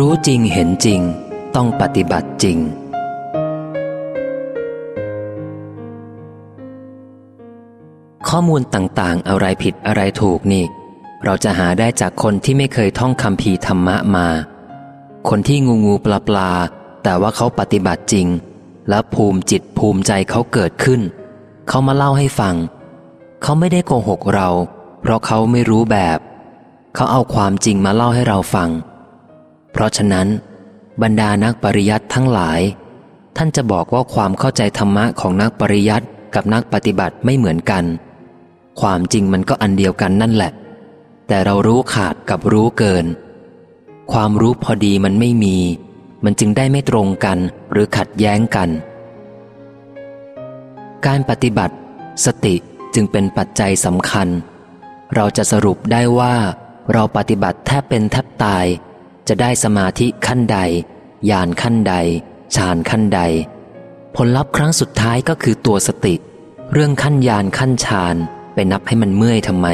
รู้จริงเห็นจริง ต้องปฏิบัติจริง ข้อมูลต่างๆ อะไรผิดอะไรถูกนี่ เราจะหาได้จากคนที่ไม่เคยท่องคำพีธรรมะมา คนที่งูงูปลาปลาแต่ว่าเขาปฏิบัติจริง และภูมิจิตภูมิใจเขาเกิดขึ้น เขามาเล่าให้ฟัง เขาไม่ได้โกหกเรา เพราะเขาไม่รู้แบบ เขาเอาความจริงมาเล่าให้เราฟังเพราะฉะนั้น บรรดานักปริยัติทั้งหลาย ท่านจะบอกว่าความเข้าใจธรรมะของนักปริยัติกับนักปฏิบัติไม่เหมือนกัน ความจริงมันก็อันเดียวกันนั่นแหละ แต่เรารู้ขาดกับรู้เกิน ความรู้พอดีมันไม่มี มันจึงได้ไม่ตรงกันหรือขัดแย้งกัน การปฏิบัติ สติจึงเป็นปัจจัยสำคัญ เราจะสรุปได้ว่า เราปฏิบัติแทบเป็นแทบตาย จะได้สมาธิขั้นใดญาณขั้นใดฌานขั้นใด ผลลัพธ์ครั้งสุดท้ายก็คือตัวสติ เรื่องขั้นญาณขั้นฌานไปนับให้มันเมื่อยทำไม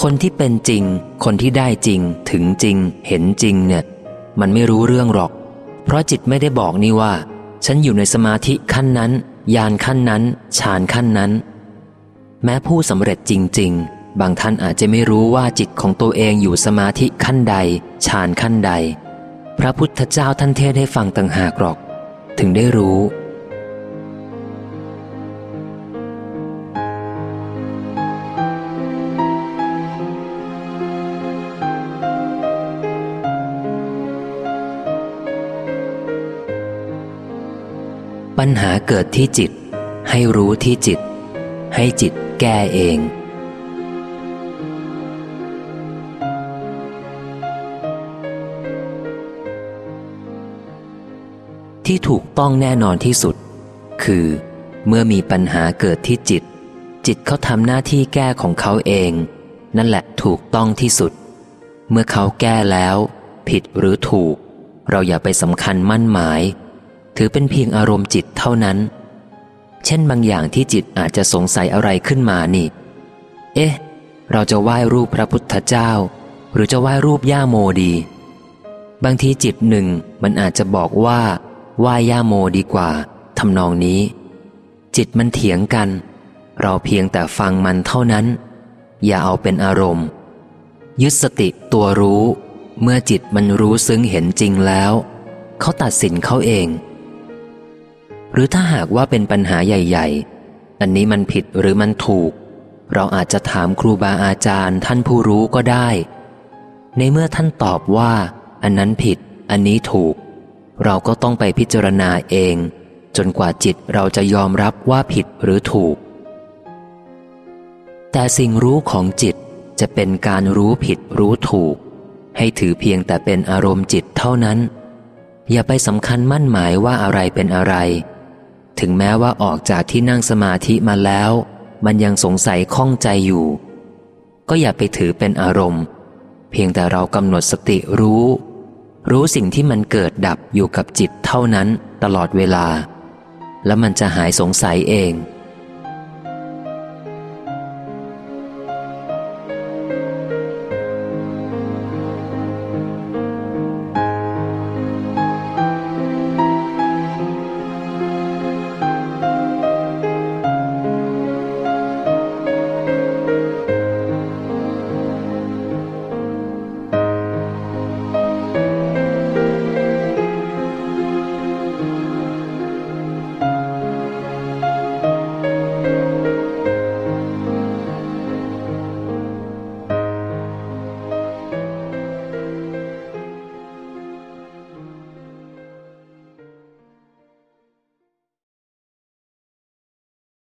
คนที่เป็นจริง คนที่ได้จริง ถึงจริง เห็นจริงเนี่ย มันไม่รู้เรื่องหรอก เพราะจิตไม่ได้บอกนี่ว่า ฉันอยู่ในสมาธิขั้นนั้นญาณขั้นนั้นฌานขั้นนั้น แม้ผู้สำเร็จจริง ๆ บางท่านอาจจะไม่รู้ว่าจิตของตัวเองอยู่สมาธิขั้นใดฌานขั้นใด พระพุทธเจ้าท่านเทศให้ฟังต่างหากหรอก ถึงได้รู้ปัญหาเกิดที่จิต ให้รู้ที่จิต ให้จิตแก้เอง ที่ถูกต้องแน่นอนที่สุด คือ เมื่อมีปัญหาเกิดที่จิต จิตเขาทำหน้าที่แก้ของเขาเอง นั่นแหละถูกต้องที่สุด เมื่อเขาแก้แล้ว ผิดหรือถูก เราอย่าไปสำคัญมั่นหมาย ถือเป็นเพียงอารมณ์จิตเท่านั้น เช่นบางอย่างที่จิตอาจจะสงสัยอะไรขึ้นมานี่ เอ๊ะ เราจะไหว้รูปพระพุทธเจ้า หรือจะไหว้รูปย่าโมดี บางทีจิตหนึ่งมันอาจจะบอกว่า ไหว้ย่าโมดีกว่าทำนองนี้ จิตมันเถียงกัน เราเพียงแต่ฟังมันเท่านั้น อย่าเอาเป็นอารมณ์ ยึดสติตัวรู้ เมื่อจิตมันรู้ซึ้งเห็นจริงแล้ว เขาตัดสินเขาเอง หรือถ้าหากว่าเป็นปัญหาใหญ่ ๆ อันนี้มันผิดหรือมันถูก เราอาจจะถามครูบาอาจารย์ท่านผู้รู้ก็ได้ ในเมื่อท่านตอบว่า อันนั้นผิด อันนี้ถูก เราก็ต้องไปพิจารณาเอง จนกว่าจิตเราจะยอมรับว่าผิดหรือถูก แต่สิ่งรู้ของจิตจะเป็นการรู้ผิดรู้ถูก ให้ถือเพียงแต่เป็นอารมณ์จิตเท่านั้น อย่าไปสำคัญมั่นหมายว่าอะไรเป็นอะไร ถึงแม้ว่าออกจากที่นั่งสมาธิมาแล้ว มันยังสงสัยข้องใจอยู่ ก็อย่าไปถือเป็นอารมณ์ เพียงแต่เรากำหนดสติรู้ รู้สิ่งที่มันเกิดดับอยู่กับจิตเท่านั้นตลอดเวลา แล้วมันจะหายสงสัยเอง